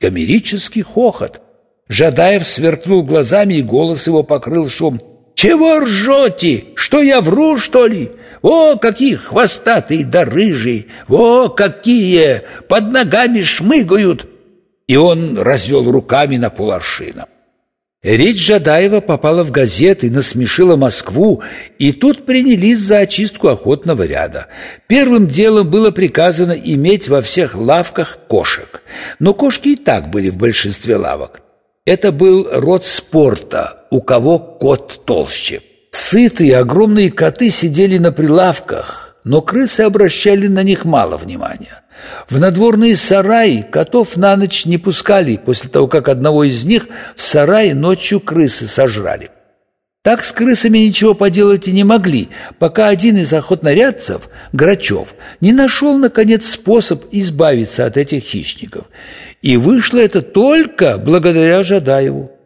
Гомерический хохот. Жадаев сверкнул глазами, и голос его покрыл шум. «Чего ржете? Что я вру, что ли? О, какие хвостатые да рыжие! О, какие! Под ногами шмыгают!» И он развел руками на поларшина. Речь Жадаева попала в газеты, насмешила Москву, и тут принялись за очистку охотного ряда. Первым делом было приказано иметь во всех лавках кошек. Но кошки и так были в большинстве лавок. Это был род спорта, у кого кот толще. Сытые огромные коты сидели на прилавках, но крысы обращали на них мало внимания. В надворные сараи котов на ночь не пускали после того, как одного из них в сарае ночью крысы сожрали. Так с крысами ничего поделать и не могли, пока один из охотнорядцев, Грачев, не нашел, наконец, способ избавиться от этих хищников. И вышло это только благодаря Жадаеву.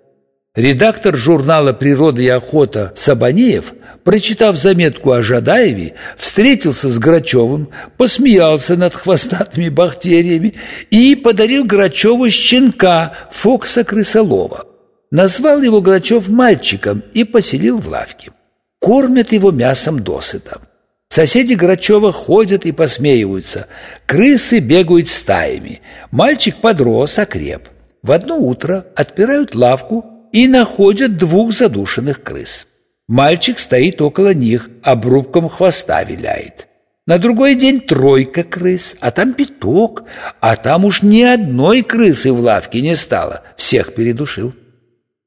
Редактор журнала «Природа и охота» Сабанеев, прочитав заметку о Жадаеве, встретился с Грачевым, посмеялся над хвостатыми бактериями и подарил Грачеву щенка Фокса Крысолова. Назвал его Грачев мальчиком и поселил в лавке. Кормят его мясом досыта. Соседи Грачева ходят и посмеиваются. Крысы бегают стаями. Мальчик подрос, окреп. В одно утро отпирают лавку и находят двух задушенных крыс. Мальчик стоит около них, обрубком хвоста виляет. На другой день тройка крыс, а там пяток, а там уж ни одной крысы в лавке не стало, всех передушил.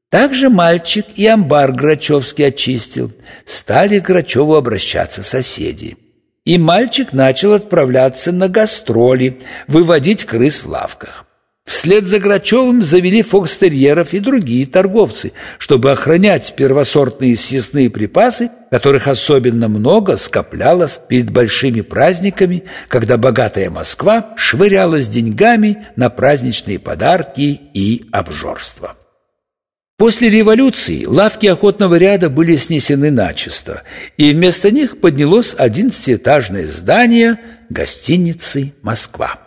Также мальчик и амбар Грачевский очистил. Стали к Грачеву обращаться соседи. И мальчик начал отправляться на гастроли, выводить крыс в лавках. Вслед за Грачевым завели фокстерьеров и другие торговцы, чтобы охранять первосортные съестные припасы, которых особенно много скоплялось перед большими праздниками, когда богатая Москва швырялась деньгами на праздничные подарки и обжорство. После революции лавки охотного ряда были снесены начисто, и вместо них поднялось одиннадцатиэтажное здание гостиницы «Москва».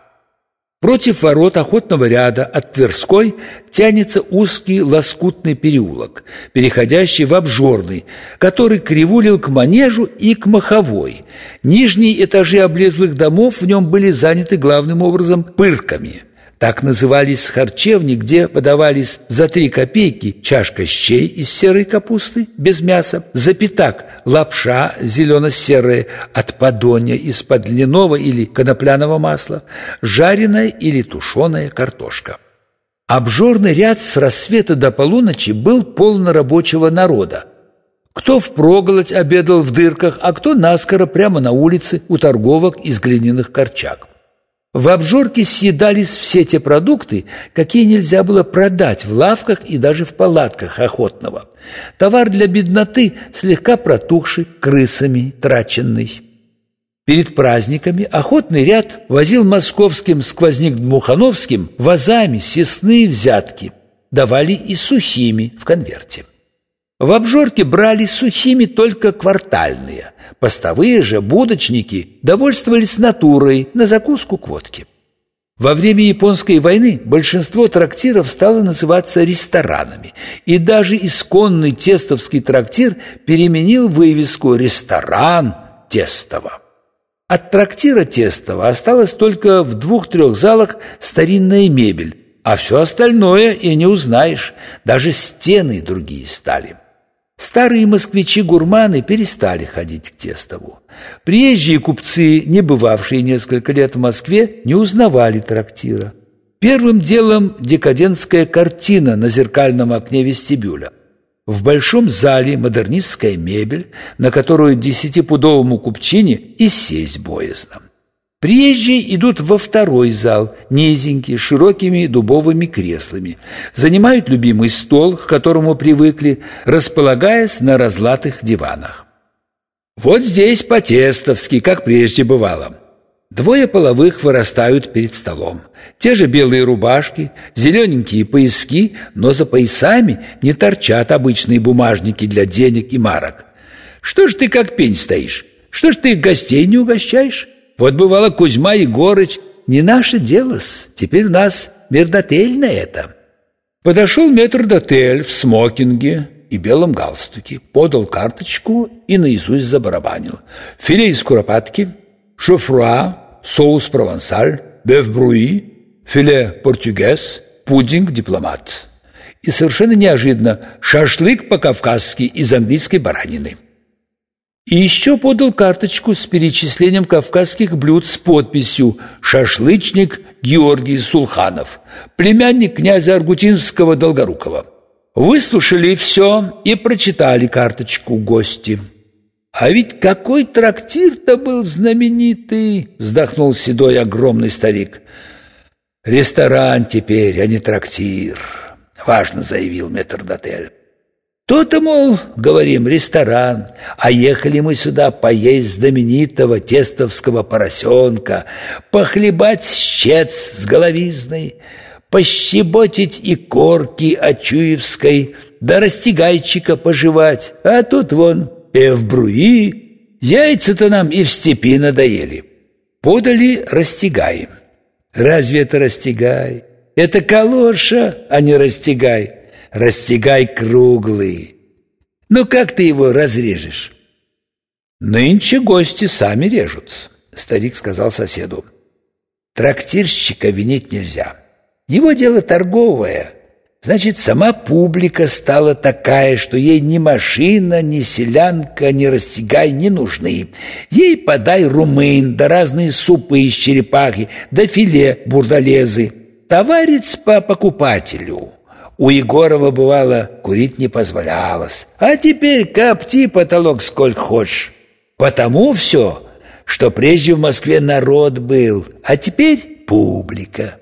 Против ворот охотного ряда от Тверской тянется узкий лоскутный переулок, переходящий в обжорный, который кривулил к манежу и к маховой. Нижние этажи облезлых домов в нем были заняты главным образом пырками – так назывались харчевни, где подавались за три копейки чашка щей из серой капусты без мяса, за пятак лапша зелено-серая от подоня из-под льняного или конопляного масла, жареная или тушеная картошка. Обжорный ряд с рассвета до полуночи был полно рабочего народа. Кто впроголодь обедал в дырках, а кто наскоро прямо на улице у торговок из глиняных корчак. В обжорке съедались все те продукты, какие нельзя было продать в лавках и даже в палатках охотного. Товар для бедноты, слегка протухший, крысами траченный. Перед праздниками охотный ряд возил московским сквозник-дмухановским вазами сесные взятки, давали и сухими в конверте. В обжорке брали сухими только квартальные, Постовые же будочники довольствовались натурой на закуску к водке. Во время Японской войны большинство трактиров стало называться ресторанами, и даже исконный тестовский трактир переменил вывеску «Ресторан Тестово». От трактира Тестово осталось только в двух-трех залах старинная мебель, а все остальное и не узнаешь, даже стены другие стали. Старые москвичи-гурманы перестали ходить к Тестову. Приезжие купцы, не бывавшие несколько лет в Москве, не узнавали трактира. Первым делом декадентская картина на зеркальном окне вестибюля. В большом зале модернистская мебель, на которую десятипудовому купчине и сесть боязно. Приезжие идут во второй зал, низенький, с широкими дубовыми креслами, занимают любимый стол, к которому привыкли, располагаясь на разлатых диванах. Вот здесь по-тестовски, как прежде бывало. Двое половых вырастают перед столом. Те же белые рубашки, зелененькие пояски, но за поясами не торчат обычные бумажники для денег и марок. Что ж ты как пень стоишь? Что ж ты гостей не угощаешь? Вот бывало Кузьма Егорыч, не наше дело -с. теперь у нас мердотель на это. Подошел метрдотель в смокинге и белом галстуке, подал карточку и наизусть забарабанил. Филе из куропатки, шофруа, соус провансаль, беф-бруи, филе портюгез, пудинг дипломат. И совершенно неожиданно шашлык по-кавказски из английской баранины. И еще подал карточку с перечислением кавказских блюд с подписью «Шашлычник Георгий Сулханов, племянник князя Аргутинского Долгорукова». Выслушали все и прочитали карточку гости. «А ведь какой трактир-то был знаменитый!» — вздохнул седой огромный старик. «Ресторан теперь, а не трактир», — важно заявил метрдотель. То-то, мол, говорим, ресторан, а ехали мы сюда поесть знаменитого тестовского поросенка, похлебать щец с головизной, пощеботить и корки очуевской, да растягайчика пожевать, а тут вон эвбруи, яйца-то нам и в степи надоели. Подали растягай. Разве это растягай? Это калоша, а не растягай растягай круглый. Ну как ты его разрежешь? Нынче гости сами режут, старик сказал соседу. Трактирщика винить нельзя. Его дело торговое. Значит, сама публика стала такая, что ей ни машина, ни селянка, ни растягай не нужны. Ей подай румын, да разные супы из черепахи, да филе бурдалезы. Товарец по покупателю. У Егорова, бывало, курить не позволялось. А теперь копти потолок сколько хочешь. Потому все, что прежде в Москве народ был, а теперь публика.